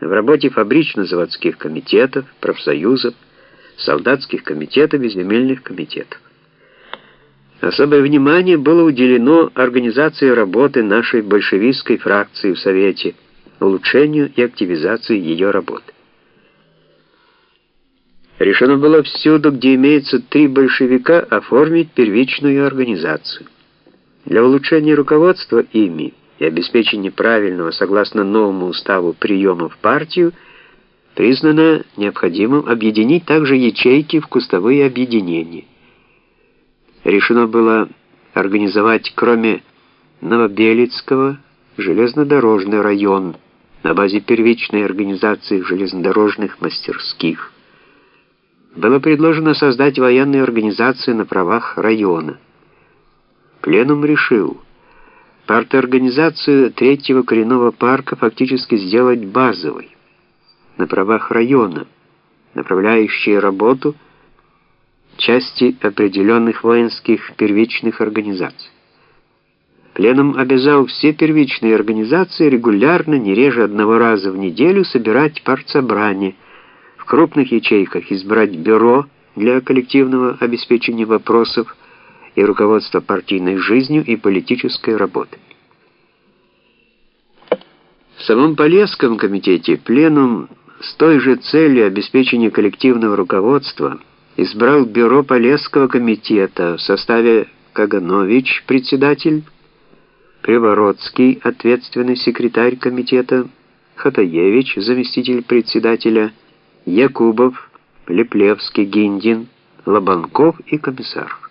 в работе фабрично-заводских комитетов, профсоюзов, солдатских комитетов и земельных комитетов. Особое внимание было уделено организации работы нашей большевистской фракции в Совете, улучшению и активизации ее работы. Решено было всюду, где имеется три большевика, оформить первичную организацию. Для улучшения руководства ими и обеспечения правильного, согласно новому уставу, приема в партию, признано необходимым объединить также ячейки в кустовые объединения. Решено было организовать, кроме Новобелицкого, железнодорожный район на базе первичной организации железнодорожных мастерских, было предложено создать военную организацию на правах района. Пленум решил парторганизацию третьего коренного парка фактически сделать базовой, на правах района, направляющей работу части определенных воинских первичных организаций. Пленум обязал все первичные организации регулярно, не реже одного раза в неделю, собирать партсобрание – крупных ячейках избрать бюро для коллективного обеспечения вопросов и руководства партийной жизнью и политической работой. В самом Полесском комитете пленум с той же целью обеспечения коллективного руководства избрал бюро Полесского комитета в составе Каганович, председатель, Привородский, ответственный секретарь комитета, Хатаевич, заместитель председателя, Якубов, Леплевский, Гиндин, Лобанков и комиссар.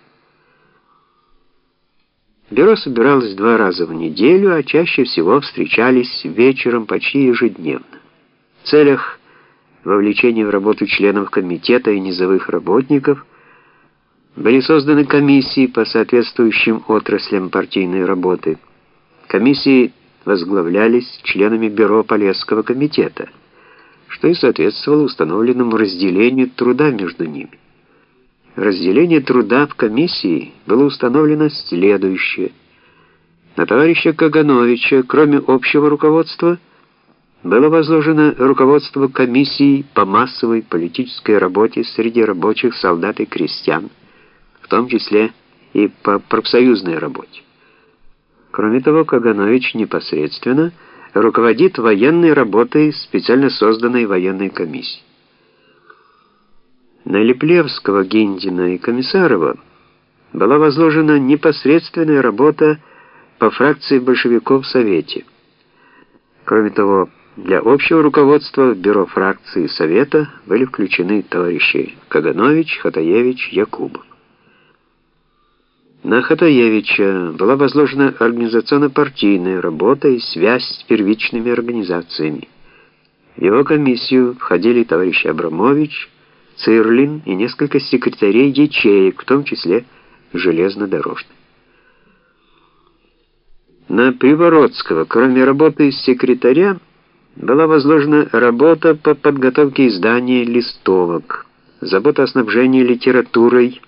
Бюро собиралось два раза в неделю, а чаще всего встречались вечером почти ежедневно. В целях вовлечения в работу членов комитета и низовых работников были созданы комиссии по соответствующим отраслям партийной работы. Комиссии возглавлялись членами бюро Полесского комитета – что и соответствовало установленному разделению труда между ними. Разделение труда в комиссии было установлено следующее. На товарища Кагановича, кроме общего руководства, было возложено руководство комиссии по массовой политической работе среди рабочих, солдат и крестьян, в том числе и по профсоюзной работе. Кроме того, Каганович непосредственно – руководит военной работой специально созданной военной комиссии. На Леплевского, Гиндина и Комиссарова была возложена непосредственная работа по фракции большевиков в Совете. Кроме того, для общего руководства в бюро фракции Совета были включены товарищи Каганович, Хатаевич, Якубов. На Хатаевича была возложена организационно-партийная работа и связь с первичными организациями. В его комиссию входили товарищи Абрамович, Цирлин и несколько секретарей ячеек, в том числе железнодорожных. На Привородского, кроме работы секретаря, была возложена работа по подготовке издания листовок, забота о снабжении литературой,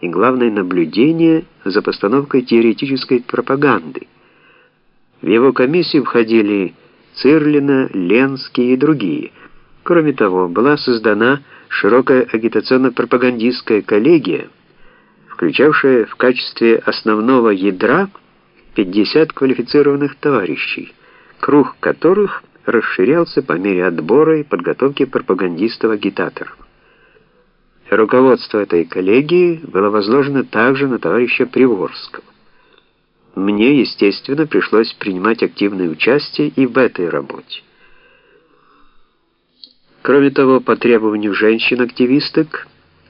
и главное наблюдение за постановкой теоретической пропаганды. В его комиссию входили Цирлина, Ленский и другие. Кроме того, была создана широкая агитационно-пропагандистская коллегия, включавшая в качестве основного ядра 50 квалифицированных товарищей, круг которых расширялся по мере отбора и подготовки пропагандистов-агитаторов. Руководство этой коллегии было возложено также на товарища Приворского. Мне, естественно, пришлось принимать активное участие и в этой работе. Кроме того, по требованию женщин-активисток,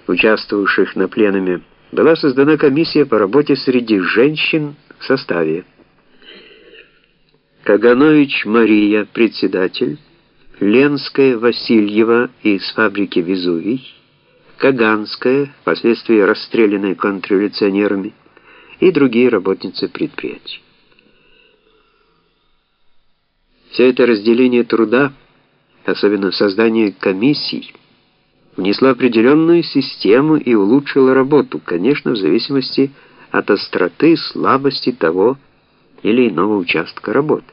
участвовавших на пленуме, была создана комиссия по работе среди женщин в составе Каганович Мария, председатель, Ленская Васильева из фабрики «Везувий», Каганская, впоследствии расстрелянная контрреволюционерами, и другие работницы предприятий. Все это разделение труда, особенно создание комиссий, внесло определенную систему и улучшило работу, конечно, в зависимости от остроты, слабости того или иного участка работы.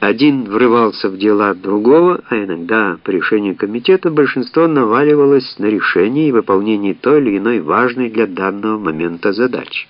Один врывался в дела другого, а иногда по решению комитета большинство наваливалось на решение и выполнение той или иной важной для данного момента задачи.